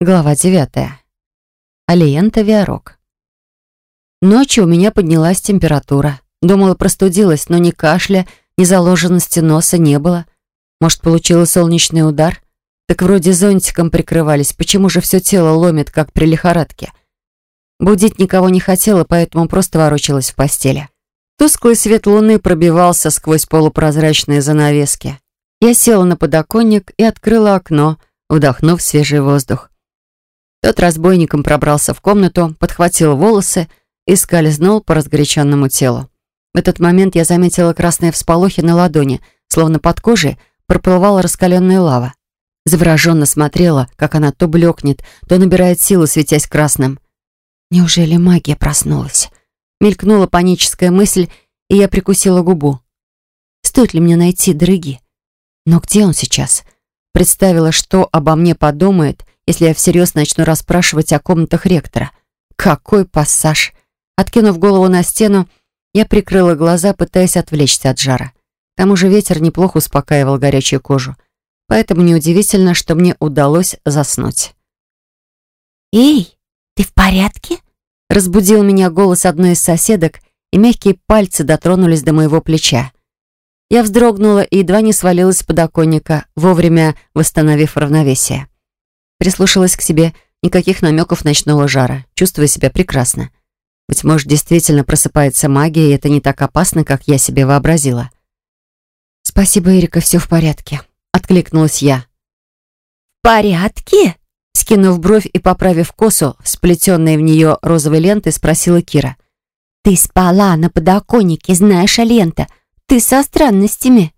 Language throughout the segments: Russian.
Глава девятая. Алиента Виарок. Ночью у меня поднялась температура. Думала, простудилась, но ни кашля, ни заложенности носа не было. Может, получила солнечный удар? Так вроде зонтиком прикрывались. Почему же все тело ломит, как при лихорадке? Будить никого не хотела, поэтому просто ворочалась в постели. Тусклый свет луны пробивался сквозь полупрозрачные занавески. Я села на подоконник и открыла окно, вдохнув свежий воздух. Тот разбойником пробрался в комнату, подхватил волосы и скользнул по разгоряченному телу. В этот момент я заметила красные всполохи на ладони, словно под кожей проплывала раскаленная лава. Завороженно смотрела, как она то блекнет, то набирает силу, светясь красным. Неужели магия проснулась? Мелькнула паническая мысль, и я прикусила губу. Стоит ли мне найти дороги? Но где он сейчас? Представила, что обо мне подумает, если я всерьез начну расспрашивать о комнатах ректора. Какой пассаж! Откинув голову на стену, я прикрыла глаза, пытаясь отвлечься от жара. К тому же ветер неплохо успокаивал горячую кожу. Поэтому неудивительно, что мне удалось заснуть. «Эй, ты в порядке?» Разбудил меня голос одной из соседок, и мягкие пальцы дотронулись до моего плеча. Я вздрогнула и едва не свалилась с подоконника, вовремя восстановив равновесие. Прислушалась к себе, никаких намеков ночного жара, чувствуя себя прекрасно. Быть может, действительно просыпается магия, и это не так опасно, как я себе вообразила. «Спасибо, Эрика, все в порядке», — откликнулась я. «В порядке?» Скинув бровь и поправив косу, сплетенной в нее розовой лентой, спросила Кира. «Ты спала на подоконнике, знаешь, Алента. Ты со странностями».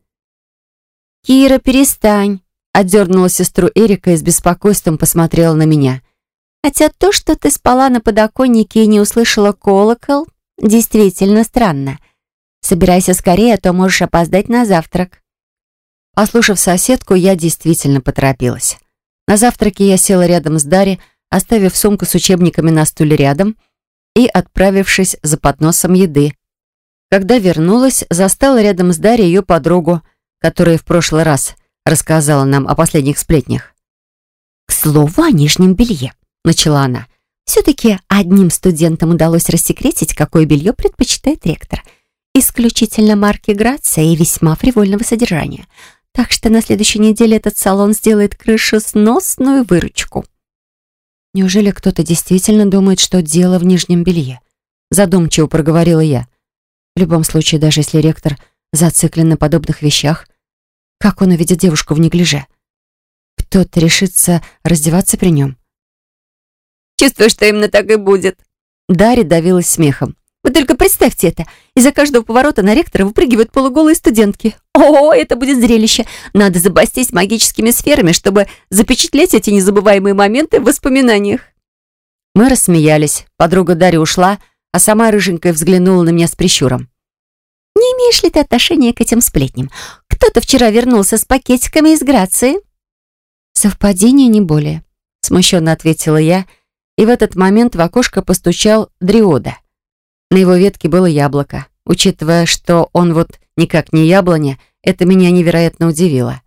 «Кира, перестань!» Отдернула сестру Эрика и с беспокойством посмотрела на меня. «Хотя то, что ты спала на подоконнике и не услышала колокол, действительно странно. Собирайся скорее, а то можешь опоздать на завтрак». Послушав соседку, я действительно поторопилась. На завтраке я села рядом с Дарьей, оставив сумку с учебниками на стуле рядом и отправившись за подносом еды. Когда вернулась, застала рядом с Дарьей ее подругу, которая в прошлый раз рассказала нам о последних сплетнях. «К слову о нижнем белье», — начала она. «Все-таки одним студентам удалось рассекретить, какое белье предпочитает ректор. Исключительно марки Грация и весьма фривольного содержания. Так что на следующей неделе этот салон сделает крышесносную выручку. Неужели кто-то действительно думает, что дело в нижнем белье? Задумчиво проговорила я. В любом случае, даже если ректор зациклен на подобных вещах, как он увидит девушку в неглиже? Кто-то решится раздеваться при нем. Чувствую, что именно так и будет. Дарья давилась смехом. Вы только представьте это. Из-за каждого поворота на ректора выпрыгивают полуголые студентки. О, это будет зрелище. Надо запастись магическими сферами, чтобы запечатлеть эти незабываемые моменты в воспоминаниях. Мы рассмеялись. Подруга Дарья ушла, а сама рыженькая взглянула на меня с прищуром. «Не имеешь ли ты отношения к этим сплетням? Кто-то вчера вернулся с пакетиками из Грации». «Совпадение не более», — смущенно ответила я, и в этот момент в окошко постучал Дриода. На его ветке было яблоко. Учитывая, что он вот никак не яблоня, это меня невероятно удивило.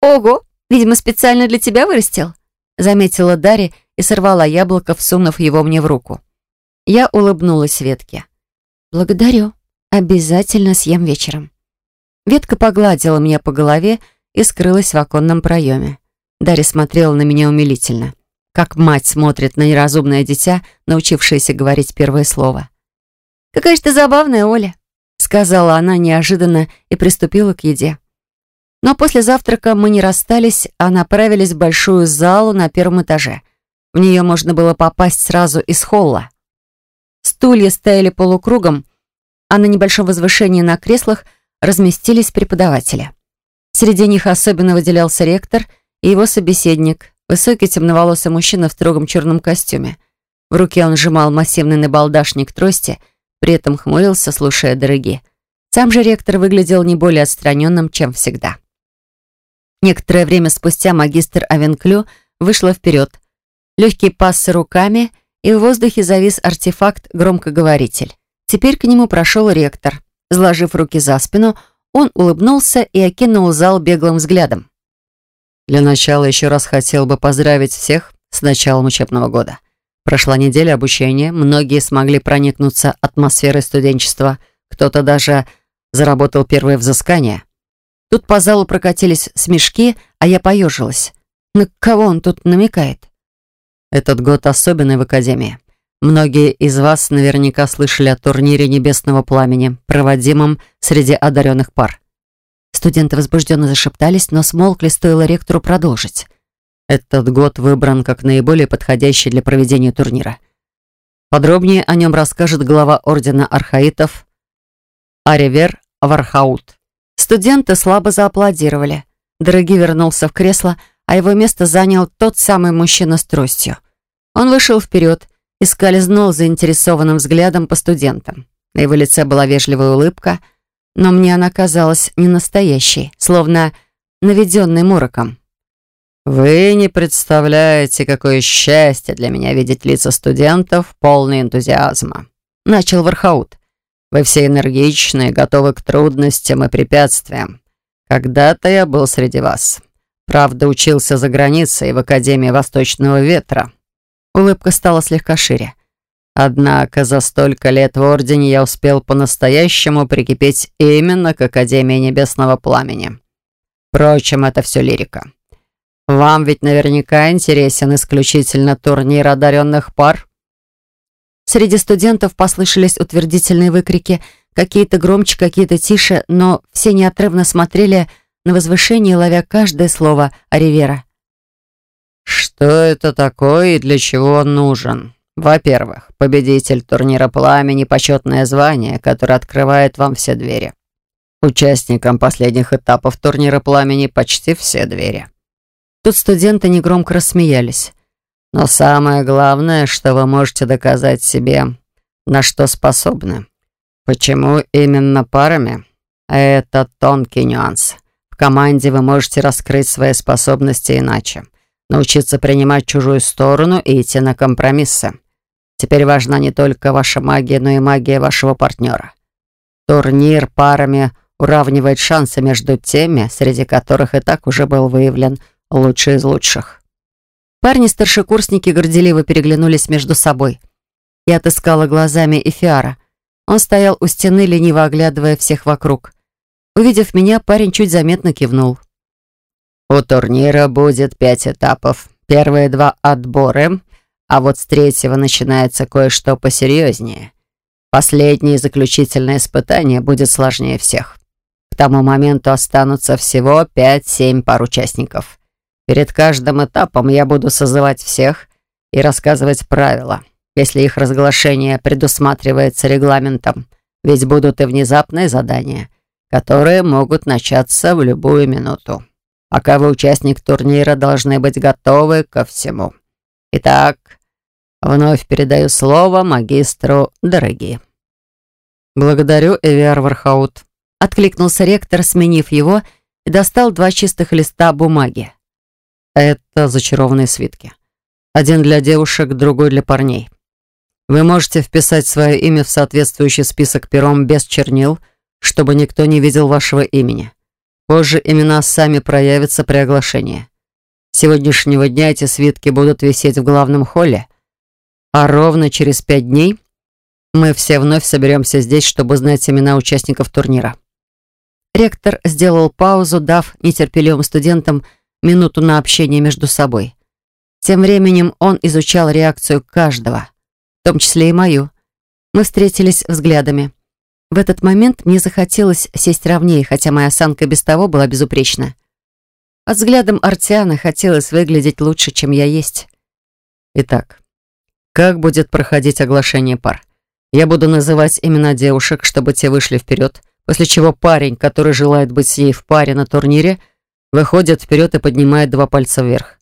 «Ого, видимо, специально для тебя вырастил», заметила Дарья и сорвала яблоко, всунув его мне в руку. Я улыбнулась ветке. «Благодарю. Обязательно съем вечером». Ветка погладила меня по голове и скрылась в оконном проеме. Дарья смотрела на меня умилительно, как мать смотрит на неразумное дитя, научившееся говорить первое слово. «Какая же ты забавная, Оля», — сказала она неожиданно и приступила к еде. Но после завтрака мы не расстались, а направились в большую залу на первом этаже. В нее можно было попасть сразу из холла. Стулья стояли полукругом, а на небольшом возвышении на креслах разместились преподаватели. Среди них особенно выделялся ректор и его собеседник, высокий темноволосый мужчина в строгом черном костюме. В руке он сжимал массивный набалдашник трости — при этом хмурился, слушая дороги. Сам же ректор выглядел не более отстраненным, чем всегда. Некоторое время спустя магистр Авенклю вышла вперед. Легкий пас руками, и в воздухе завис артефакт-громкоговоритель. Теперь к нему прошел ректор. Сложив руки за спину, он улыбнулся и окинул зал беглым взглядом. Для начала еще раз хотел бы поздравить всех с началом учебного года. Прошла неделя обучения, многие смогли проникнуться атмосферой студенчества, кто-то даже заработал первое взыскание. Тут по залу прокатились смешки, а я поежилась. На кого он тут намекает? Этот год особенный в Академии. Многие из вас наверняка слышали о турнире Небесного Пламени, проводимом среди одаренных пар. Студенты возбужденно зашептались, но смолкли, стоило ректору продолжить. Этот год выбран как наиболее подходящий для проведения турнира. Подробнее о нем расскажет глава Ордена Архаитов Аривер Вархаут. Студенты слабо зааплодировали. Дороги вернулся в кресло, а его место занял тот самый мужчина с тростью. Он вышел вперед и скользнул заинтересованным взглядом по студентам. На его лице была вежливая улыбка, но мне она казалась не настоящей, словно наведенной мороком. «Вы не представляете, какое счастье для меня видеть лица студентов, полные энтузиазма», — начал Вархаут. «Вы все энергичные, готовы к трудностям и препятствиям. Когда-то я был среди вас. Правда, учился за границей в Академии Восточного Ветра. Улыбка стала слегка шире. Однако за столько лет в Ордене я успел по-настоящему прикипеть именно к Академии Небесного Пламени. Впрочем, это все лирика. Вам ведь наверняка интересен исключительно турнир одаренных пар? Среди студентов послышались утвердительные выкрики, какие-то громче, какие-то тише, но все неотрывно смотрели на возвышение, ловя каждое слово Оривера. Что это такое и для чего он нужен? Во-первых, победитель турнира «Пламени» — почетное звание, которое открывает вам все двери. Участникам последних этапов турнира «Пламени» почти все двери. Тут студенты негромко рассмеялись. Но самое главное, что вы можете доказать себе, на что способны. Почему именно парами? Это тонкий нюанс. В команде вы можете раскрыть свои способности иначе научиться принимать чужую сторону и идти на компромиссы. Теперь важна не только ваша магия, но и магия вашего партнера. Турнир парами уравнивает шансы между теми, среди которых и так уже был выявлен лучший из лучших. Парни-старшекурсники горделиво переглянулись между собой. Я отыскала глазами Эфиара. Он стоял у стены, лениво оглядывая всех вокруг. Увидев меня, парень чуть заметно кивнул. У турнира будет пять этапов. Первые два — отборы, а вот с третьего начинается кое-что посерьезнее. Последнее заключительное испытание будет сложнее всех. К тому моменту останутся всего пять-семь пар участников. Перед каждым этапом я буду созывать всех и рассказывать правила, если их разглашение предусматривается регламентом, ведь будут и внезапные задания, которые могут начаться в любую минуту пока вы участник турнира должны быть готовы ко всему. Итак, вновь передаю слово магистру Дороги. «Благодарю, Эвиар Вархаут», — откликнулся ректор, сменив его, и достал два чистых листа бумаги. «Это зачарованные свитки. Один для девушек, другой для парней. Вы можете вписать свое имя в соответствующий список пером без чернил, чтобы никто не видел вашего имени. Позже имена сами проявятся при оглашении. С сегодняшнего дня эти свитки будут висеть в главном холле, а ровно через пять дней мы все вновь соберемся здесь, чтобы знать имена участников турнира. Ректор сделал паузу, дав нетерпеливым студентам минуту на общение между собой. Тем временем он изучал реакцию каждого, в том числе и мою. Мы встретились взглядами. В этот момент мне захотелось сесть ровнее, хотя моя осанка без того была безупречна. От взглядом Артиана хотелось выглядеть лучше, чем я есть. Итак, как будет проходить оглашение пар? Я буду называть имена девушек, чтобы те вышли вперед, после чего парень, который желает быть с ней в паре на турнире, выходит вперед и поднимает два пальца вверх.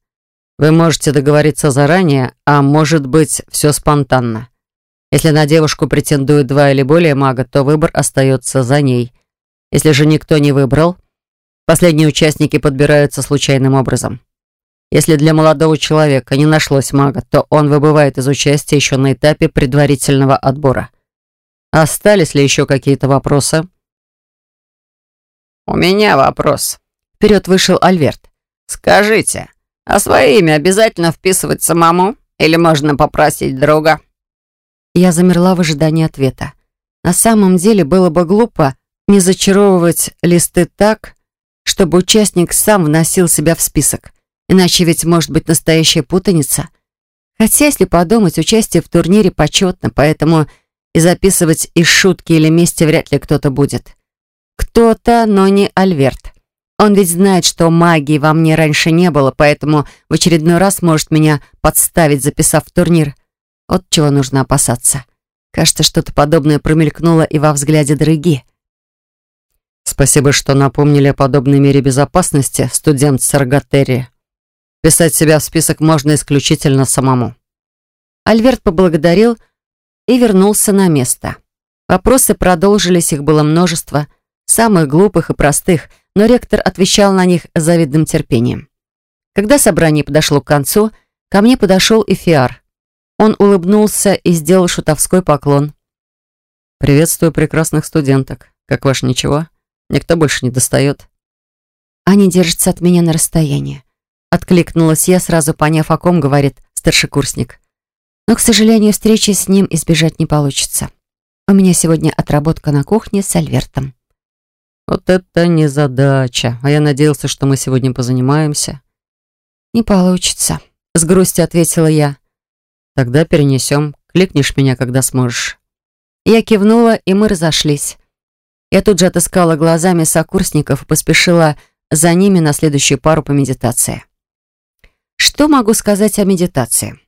Вы можете договориться заранее, а может быть, все спонтанно. Если на девушку претендуют два или более мага, то выбор остается за ней. Если же никто не выбрал, последние участники подбираются случайным образом. Если для молодого человека не нашлось мага, то он выбывает из участия еще на этапе предварительного отбора. Остались ли еще какие-то вопросы? «У меня вопрос». Вперед вышел Альверт. «Скажите, А свое имя обязательно вписывать самому? Или можно попросить друга?» Я замерла в ожидании ответа. На самом деле было бы глупо не зачаровывать листы так, чтобы участник сам вносил себя в список. Иначе ведь может быть настоящая путаница. Хотя, если подумать, участие в турнире почетно, поэтому и записывать из шутки или мести вряд ли кто-то будет. Кто-то, но не Альверт. Он ведь знает, что магии во мне раньше не было, поэтому в очередной раз может меня подставить, записав в турнир. Вот чего нужно опасаться. Кажется, что-то подобное промелькнуло и во взгляде дороги. Спасибо, что напомнили о подобной мере безопасности, студент Саргатери. Писать себя в список можно исключительно самому. Альверт поблагодарил и вернулся на место. Вопросы продолжились, их было множество, самых глупых и простых, но ректор отвечал на них завидным терпением. Когда собрание подошло к концу, ко мне подошел и Фиар. Он улыбнулся и сделал шутовской поклон. «Приветствую прекрасных студенток. Как ваш ничего? Никто больше не достает?» «Они держатся от меня на расстоянии», — откликнулась я, сразу поняв, о ком говорит старшекурсник. Но, к сожалению, встречи с ним избежать не получится. У меня сегодня отработка на кухне с Альвертом. Вот это не задача. А я надеялся, что мы сегодня позанимаемся. Не получится, с грустью ответила я. Тогда перенесем. Кликнешь меня, когда сможешь. Я кивнула, и мы разошлись. Я тут же отыскала глазами сокурсников и поспешила за ними на следующую пару по медитации. Что могу сказать о медитации?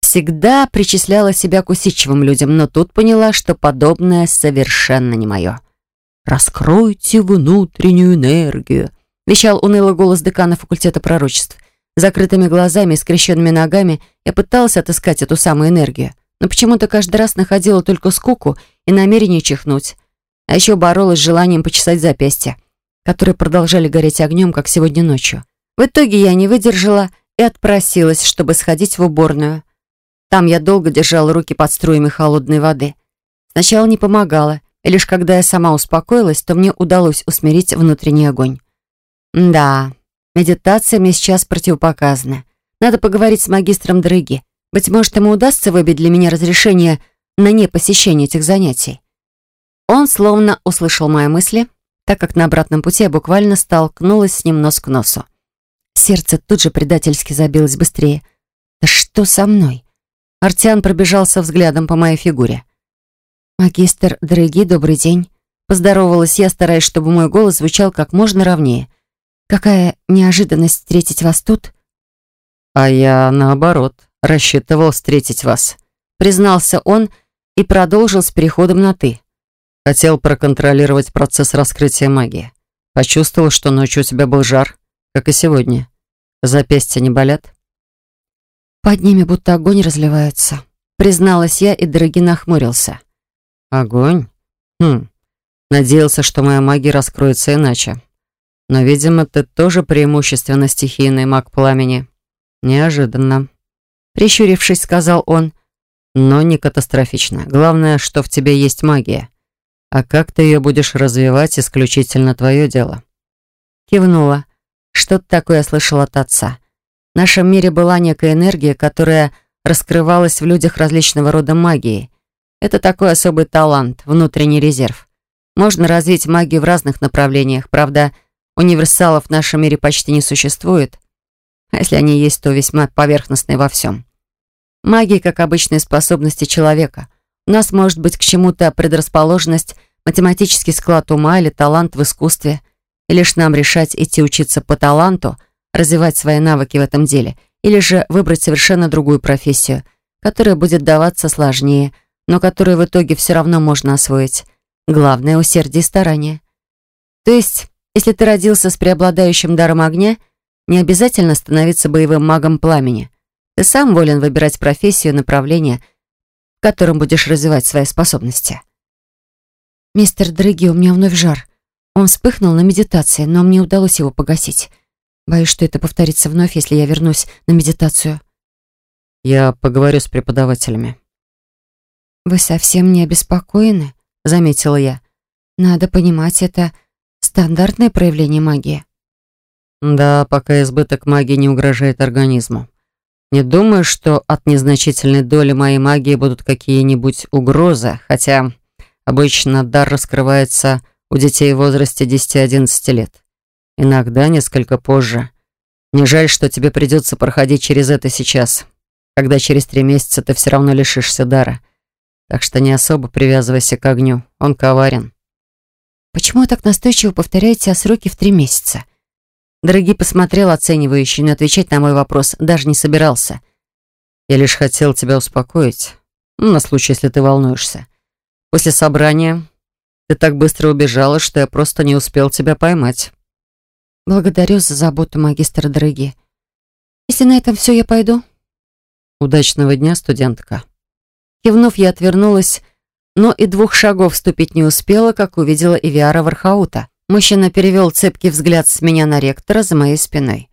Всегда причисляла себя к усидчивым людям, но тут поняла, что подобное совершенно не мое. «Раскройте внутреннюю энергию», — вещал унылый голос декана факультета пророчеств. Закрытыми глазами и скрещенными ногами я пыталась отыскать эту самую энергию, но почему-то каждый раз находила только скуку и намерение чихнуть. А еще боролась с желанием почесать запястья, которые продолжали гореть огнем, как сегодня ночью. В итоге я не выдержала и отпросилась, чтобы сходить в уборную. Там я долго держала руки под струями холодной воды. Сначала не помогала, и лишь когда я сама успокоилась, то мне удалось усмирить внутренний огонь. Да, медитация мне сейчас противопоказана. Надо поговорить с магистром Дрыги. Быть может, ему удастся выбить для меня разрешение на непосещение этих занятий. Он словно услышал мои мысли, так как на обратном пути я буквально столкнулась с ним нос к носу. Сердце тут же предательски забилось быстрее. «Да что со мной?» Артиан пробежался взглядом по моей фигуре. «Магистр, дорогие, добрый день». Поздоровалась я, стараясь, чтобы мой голос звучал как можно ровнее. «Какая неожиданность встретить вас тут?» «А я, наоборот, рассчитывал встретить вас», признался он и продолжил с переходом на «ты». Хотел проконтролировать процесс раскрытия магии. Почувствовал, что ночью у тебя был жар, как и сегодня. Запястья не болят? «Под ними будто огонь разливается», — призналась я, и Дороги нахмурился. «Огонь? Хм, надеялся, что моя магия раскроется иначе. Но, видимо, ты тоже преимущественно стихийный маг пламени. Неожиданно». Прищурившись, сказал он, «но не катастрофично. Главное, что в тебе есть магия. А как ты ее будешь развивать, исключительно твое дело». Кивнула. Что-то такое слышала от отца. В нашем мире была некая энергия, которая раскрывалась в людях различного рода магии. Это такой особый талант, внутренний резерв. Можно развить магию в разных направлениях. Правда, универсалов в нашем мире почти не существует. А если они есть, то весьма поверхностные во всем. Магия, как обычные способности человека. У нас может быть к чему-то предрасположенность, математический склад ума или талант в искусстве. И лишь нам решать идти учиться по таланту – развивать свои навыки в этом деле, или же выбрать совершенно другую профессию, которая будет даваться сложнее, но которую в итоге все равно можно освоить. Главное — усердие и старание. То есть, если ты родился с преобладающим даром огня, не обязательно становиться боевым магом пламени. Ты сам волен выбирать профессию, направление, в котором будешь развивать свои способности. «Мистер Дрыги, у меня вновь жар. Он вспыхнул на медитации, но мне удалось его погасить. Боюсь, что это повторится вновь, если я вернусь на медитацию. Я поговорю с преподавателями. Вы совсем не обеспокоены? Заметила я. Надо понимать, это стандартное проявление магии. Да, пока избыток магии не угрожает организму. Не думаю, что от незначительной доли моей магии будут какие-нибудь угрозы, хотя обычно дар раскрывается у детей в возрасте 10-11 лет. Иногда несколько позже. Не жаль, что тебе придется проходить через это сейчас, когда через три месяца ты все равно лишишься дара. Так что не особо привязывайся к огню, он коварен. Почему вы так настойчиво повторяете о сроке в три месяца? Дорогий посмотрел оценивающе, но отвечать на мой вопрос даже не собирался. Я лишь хотел тебя успокоить, ну, на случай, если ты волнуешься. После собрания ты так быстро убежала, что я просто не успел тебя поймать. Благодарю за заботу, магистр дорогие. Если на этом все, я пойду. Удачного дня, студентка. Кивнув, я отвернулась, но и двух шагов ступить не успела, как увидела Ивиара Вархаута. Мужчина перевел цепкий взгляд с меня на ректора за моей спиной.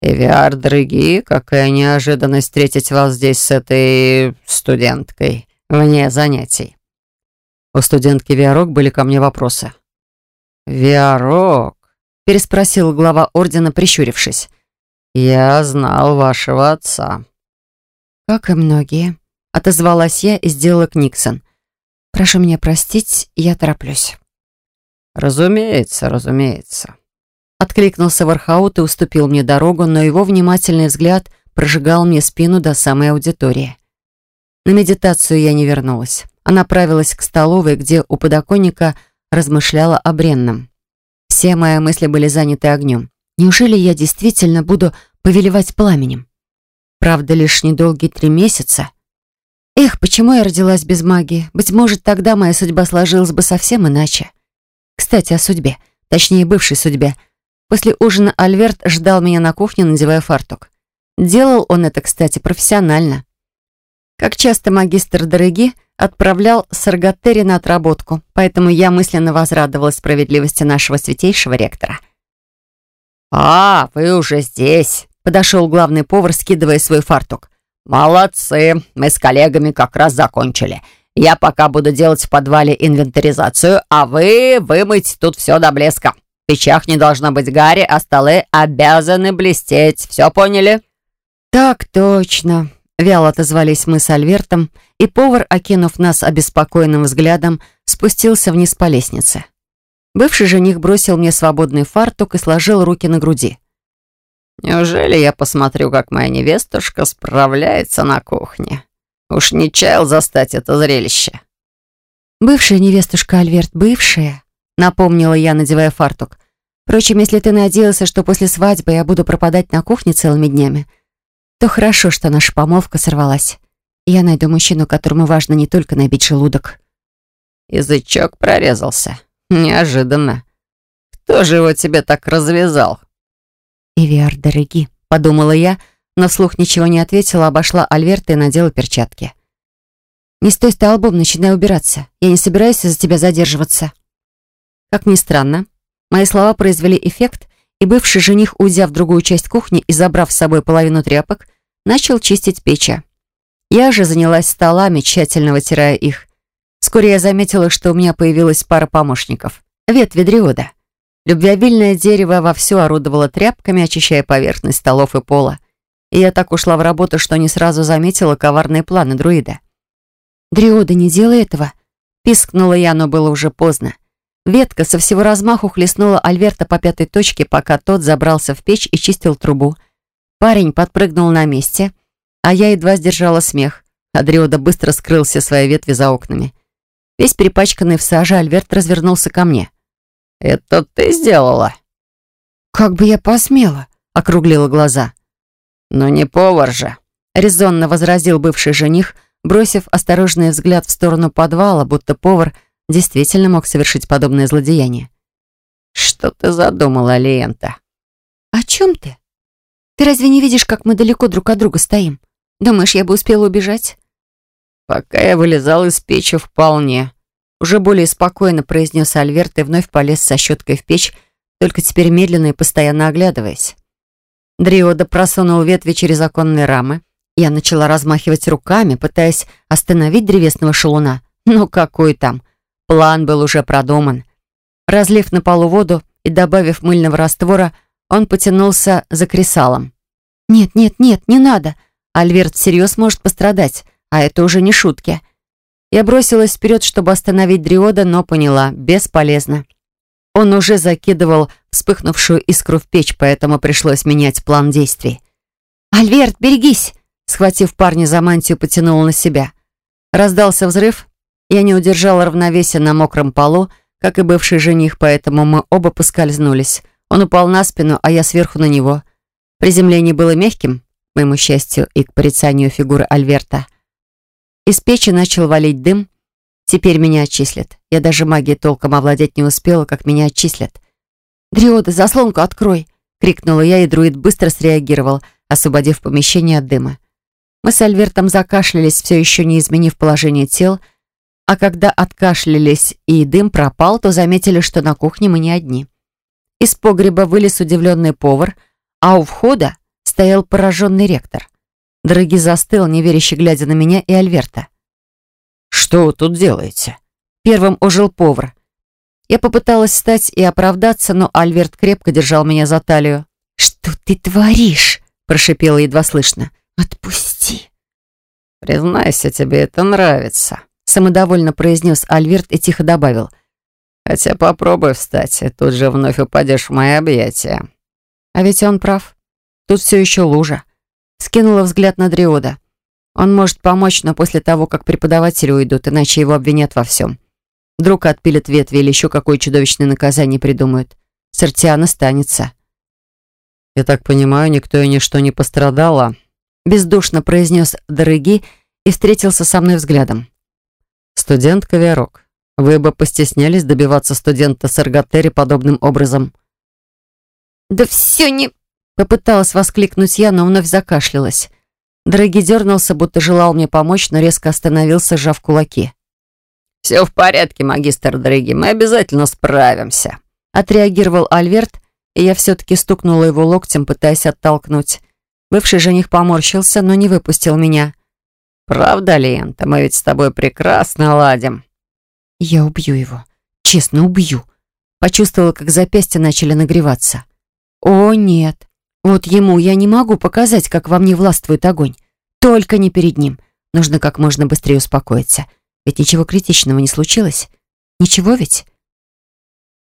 «Эвиар, дорогие, какая неожиданность встретить вас здесь с этой студенткой вне занятий». У студентки Виарок были ко мне вопросы. «Виарок?» — переспросил глава ордена, прищурившись. «Я знал вашего отца». «Как и многие», — отозвалась я и сделала Книксон. «Прошу меня простить, я тороплюсь». «Разумеется, разумеется». Откликнулся Вархаут и уступил мне дорогу, но его внимательный взгляд прожигал мне спину до самой аудитории. На медитацию я не вернулась а направилась к столовой, где у подоконника размышляла о бренном. Все мои мысли были заняты огнем. Неужели я действительно буду повелевать пламенем? Правда, лишь недолгие три месяца. Эх, почему я родилась без магии? Быть может, тогда моя судьба сложилась бы совсем иначе. Кстати, о судьбе. Точнее, бывшей судьбе. После ужина Альверт ждал меня на кухне, надевая фартук. Делал он это, кстати, профессионально. Как часто магистр Дороги отправлял Саргатери на отработку, поэтому я мысленно возрадовалась справедливости нашего святейшего ректора. «А, вы уже здесь!» — подошел главный повар, скидывая свой фартук. «Молодцы! Мы с коллегами как раз закончили. Я пока буду делать в подвале инвентаризацию, а вы вымыть тут все до блеска. В печах не должно быть гари, а столы обязаны блестеть. Все поняли?» «Так точно!» Вяло отозвались мы с Альвертом, и повар, окинув нас обеспокоенным взглядом, спустился вниз по лестнице. Бывший жених бросил мне свободный фартук и сложил руки на груди. «Неужели я посмотрю, как моя невестушка справляется на кухне? Уж не чаял застать это зрелище». «Бывшая невестушка, Альверт, бывшая», — напомнила я, надевая фартук. «Впрочем, если ты надеялся, что после свадьбы я буду пропадать на кухне целыми днями, то хорошо, что наша помолвка сорвалась. Я найду мужчину, которому важно не только набить желудок. Язычок прорезался. Неожиданно. Кто же его тебе так развязал? Ивиар, дороги, подумала я, но вслух ничего не ответила, обошла Альверта и надела перчатки. «Не стой столбом, начинай убираться. Я не собираюсь из-за тебя задерживаться». Как ни странно, мои слова произвели эффект, и бывший жених, уйдя в другую часть кухни и забрав с собой половину тряпок, начал чистить печи. Я же занялась столами, тщательно вытирая их. Вскоре я заметила, что у меня появилась пара помощников. Ветви дриода. Любвеобильное дерево вовсю орудовало тряпками, очищая поверхность столов и пола. И я так ушла в работу, что не сразу заметила коварные планы друида. «Дриода, не делай этого!» Пискнула я, но было уже поздно. Ветка со всего размаху хлестнула Альверта по пятой точке, пока тот забрался в печь и чистил трубу. Парень подпрыгнул на месте, а я едва сдержала смех. Адриода быстро скрылся своей ветви за окнами. Весь перепачканный в саже, Альверт развернулся ко мне. «Это ты сделала?» «Как бы я посмела?» — округлила глаза. «Ну не повар же!» — резонно возразил бывший жених, бросив осторожный взгляд в сторону подвала, будто повар — действительно мог совершить подобное злодеяние. «Что ты задумала, Лиента?» «О чем ты? Ты разве не видишь, как мы далеко друг от друга стоим? Думаешь, я бы успела убежать?» «Пока я вылезал из печи вполне», уже более спокойно произнес Альверт и вновь полез со щеткой в печь, только теперь медленно и постоянно оглядываясь. Дриода просунул ветви через оконные рамы. Я начала размахивать руками, пытаясь остановить древесного шалуна. Ну какой там? План был уже продуман. Разлив на полу воду и добавив мыльного раствора, Он потянулся за кресалом. «Нет, нет, нет, не надо. Альверт всерьез может пострадать, а это уже не шутки». Я бросилась вперед, чтобы остановить Дриода, но поняла, бесполезно. Он уже закидывал вспыхнувшую искру в печь, поэтому пришлось менять план действий. «Альверт, берегись!» Схватив парня за мантию, потянула на себя. Раздался взрыв. Я не удержала равновесия на мокром полу, как и бывший жених, поэтому мы оба поскользнулись. Он упал на спину, а я сверху на него. Приземление было мягким, к моему счастью, и к порицанию фигуры Альверта. Из печи начал валить дым. Теперь меня отчислят. Я даже магией толком овладеть не успела, как меня отчислят. «Дриода, заслонку открой!» — крикнула я, и друид быстро среагировал, освободив помещение от дыма. Мы с Альвертом закашлялись, все еще не изменив положение тел, а когда откашлялись и дым пропал, то заметили, что на кухне мы не одни. Из погреба вылез удивленный повар, а у входа стоял пораженный ректор. Дороги застыл, неверяще глядя на меня и Альверта. «Что вы тут делаете?» Первым ожил повар. Я попыталась встать и оправдаться, но Альверт крепко держал меня за талию. «Что ты творишь?» – прошипела едва слышно. «Отпусти!» «Признайся, тебе это нравится», – самодовольно произнес Альверт и тихо добавил. «Хотя попробуй встать, и тут же вновь упадешь в мои объятия». А ведь он прав. Тут все еще лужа. Скинула взгляд на Дриода. Он может помочь, но после того, как преподаватели уйдут, иначе его обвинят во всем. Вдруг отпилят ветви или еще какое чудовищное наказание придумают. Сартиан останется. «Я так понимаю, никто и ничто не пострадало», бездушно произнес Дороги и встретился со мной взглядом. «Студент Ковярок, вы бы постеснялись добиваться студента Саргатери подобным образом?» «Да все не...» — попыталась воскликнуть я, но вновь закашлялась. Дороги дернулся, будто желал мне помочь, но резко остановился, сжав кулаки. «Все в порядке, магистр Дороги, мы обязательно справимся», — отреагировал Альверт, и я все-таки стукнула его локтем, пытаясь оттолкнуть. Бывший жених поморщился, но не выпустил меня. «Правда, Лента, мы ведь с тобой прекрасно ладим». «Я убью его. Честно, убью». Почувствовала, как запястья начали нагреваться. «О, нет. Вот ему я не могу показать, как во мне властвует огонь. Только не перед ним. Нужно как можно быстрее успокоиться. Ведь ничего критичного не случилось. Ничего ведь?»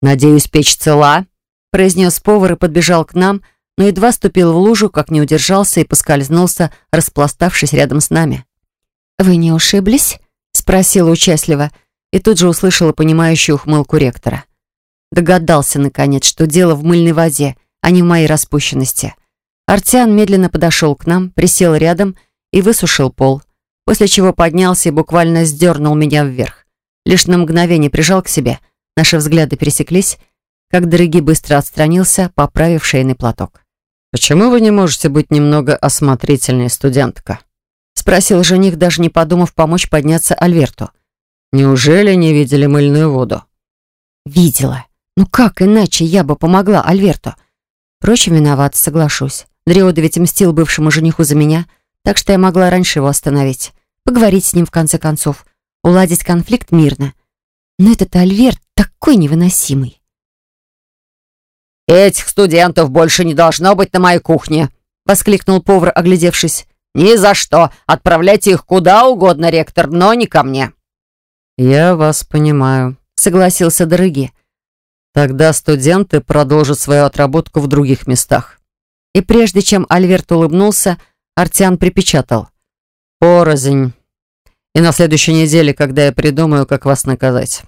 «Надеюсь, печь цела?» произнес повар и подбежал к нам, но едва ступил в лужу, как не удержался и поскользнулся, распластавшись рядом с нами. «Вы не ушиблись?» — спросила участливо, и тут же услышала понимающую ухмылку ректора. Догадался, наконец, что дело в мыльной воде, а не в моей распущенности. Артиан медленно подошел к нам, присел рядом и высушил пол, после чего поднялся и буквально сдернул меня вверх. Лишь на мгновение прижал к себе, наши взгляды пересеклись, как Дороги быстро отстранился, поправив шейный платок. «Почему вы не можете быть немного осмотрительней, студентка?» Спросил жених, даже не подумав помочь подняться Альверту. «Неужели не видели мыльную воду?» «Видела. Ну как иначе я бы помогла Альверту?» Впрочем, виноват, соглашусь. Дриода ведь мстил бывшему жениху за меня, так что я могла раньше его остановить. Поговорить с ним в конце концов. Уладить конфликт мирно. Но этот Альверт такой невыносимый. «Этих студентов больше не должно быть на моей кухне!» — воскликнул повар, оглядевшись. «Ни за что! Отправляйте их куда угодно, ректор, но не ко мне!» «Я вас понимаю», — согласился Дороги. «Тогда студенты продолжат свою отработку в других местах». И прежде чем Альверт улыбнулся, Артиан припечатал. «Порознь. И на следующей неделе, когда я придумаю, как вас наказать».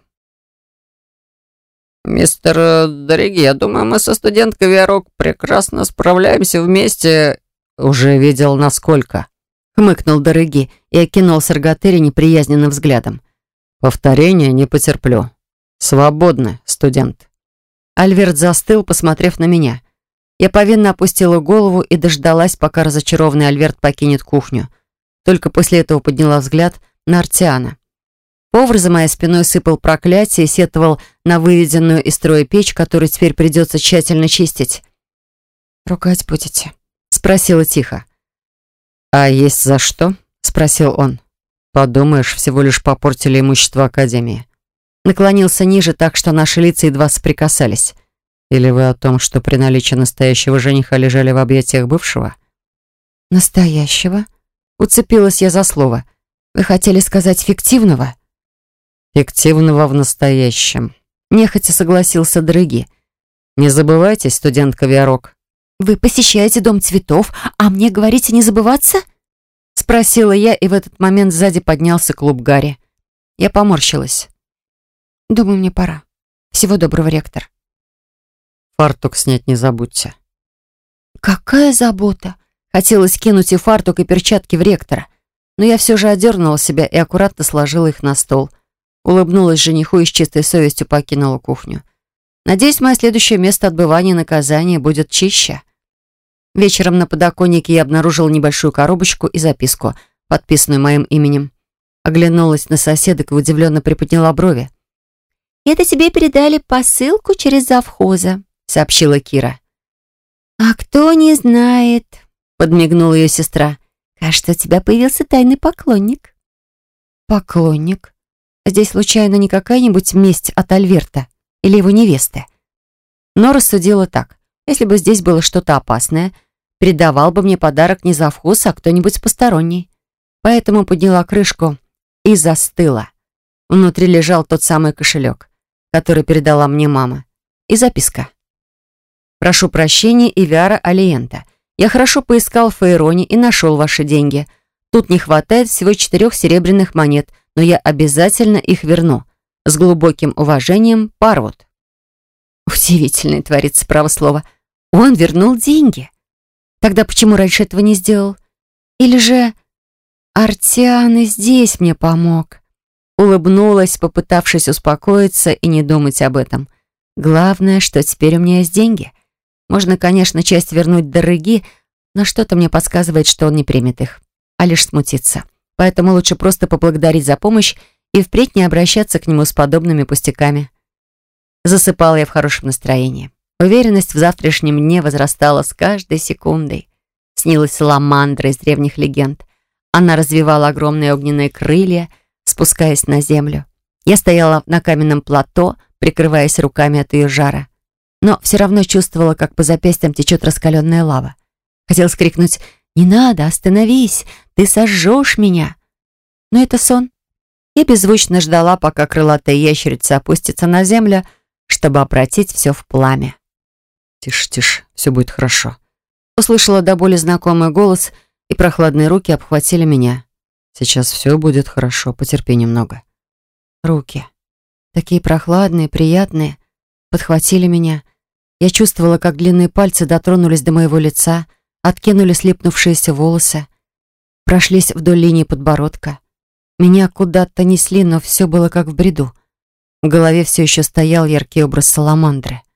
«Мистер э, Дороги, я думаю, мы со студенткой Виарок прекрасно справляемся вместе». «Уже видел, насколько», — хмыкнул Дороги и окинул Саргатери неприязненным взглядом. «Повторения не потерплю. Свободны, студент». Альверт застыл, посмотрев на меня. Я повинно опустила голову и дождалась, пока разочарованный Альверт покинет кухню. Только после этого подняла взгляд на Артиана. Повар за моей спиной сыпал проклятие и сетовал на выведенную из строя печь, которую теперь придется тщательно чистить. «Ругать будете?» — спросила тихо. «А есть за что?» — спросил он. «Подумаешь, всего лишь попортили имущество Академии». Наклонился ниже, так что наши лица едва соприкасались. Или вы о том, что при наличии настоящего жениха лежали в объятиях бывшего? Настоящего? Уцепилась я за слово. Вы хотели сказать фиктивного? Фиктивного в настоящем. Нехотя согласился Дрыги. Не забывайте, студентка Виарок. Вы посещаете Дом цветов, а мне говорите не забываться? Спросила я, и в этот момент сзади поднялся клуб Гарри. Я поморщилась. Думаю, мне пора. Всего доброго, ректор. Фартук снять не забудьте. Какая забота! Хотелось кинуть и фартук, и перчатки в ректора. Но я все же одернула себя и аккуратно сложила их на стол. Улыбнулась жениху и с чистой совестью покинула кухню. Надеюсь, мое следующее место отбывания и наказания будет чище. Вечером на подоконнике я обнаружила небольшую коробочку и записку, подписанную моим именем. Оглянулась на соседок и удивленно приподняла брови. «Это тебе передали посылку через завхоза», — сообщила Кира. «А кто не знает», — подмигнула ее сестра. «Кажется, у тебя появился тайный поклонник». «Поклонник? Здесь случайно не какая-нибудь месть от Альверта или его невесты?» Но рассудила так. Если бы здесь было что-то опасное, передавал бы мне подарок не завхоз, а кто-нибудь посторонний. Поэтому подняла крышку и застыла. Внутри лежал тот самый кошелек, который передала мне мама, и записка. «Прошу прощения, Ивиара Алиента. Я хорошо поискал в Фейроне и нашел ваши деньги. Тут не хватает всего четырех серебряных монет, но я обязательно их верну. С глубоким уважением, Парвуд». Удивительное творится право слово. Он вернул деньги. Тогда почему раньше этого не сделал? Или же Артиан и здесь мне помог? Улыбнулась, попытавшись успокоиться и не думать об этом. Главное, что теперь у меня есть деньги. Можно, конечно, часть вернуть дороги, но что-то мне подсказывает, что он не примет их, а лишь смутится. Поэтому лучше просто поблагодарить за помощь и впредь не обращаться к нему с подобными пустяками. Засыпала я в хорошем настроении. Уверенность в завтрашнем дне возрастала с каждой секундой. Снилась саламандра из древних легенд. Она развивала огромные огненные крылья, спускаясь на землю. Я стояла на каменном плато, прикрываясь руками от ее жара. Но все равно чувствовала, как по запястьям течет раскаленная лава. Хотелось крикнуть «Не надо, остановись! Ты сожжешь меня!» Но это сон. Я беззвучно ждала, пока крылатая ящерица опустится на землю, чтобы обратить все в пламя. «Тише, тише, все будет хорошо». Услышала до боли знакомый голос, и прохладные руки обхватили меня. «Сейчас все будет хорошо, потерпи немного». Руки. Такие прохладные, приятные. Подхватили меня. Я чувствовала, как длинные пальцы дотронулись до моего лица, откинули слипнувшиеся волосы, прошлись вдоль линии подбородка. Меня куда-то несли, но все было как в бреду. В голове все еще стоял яркий образ саламандры —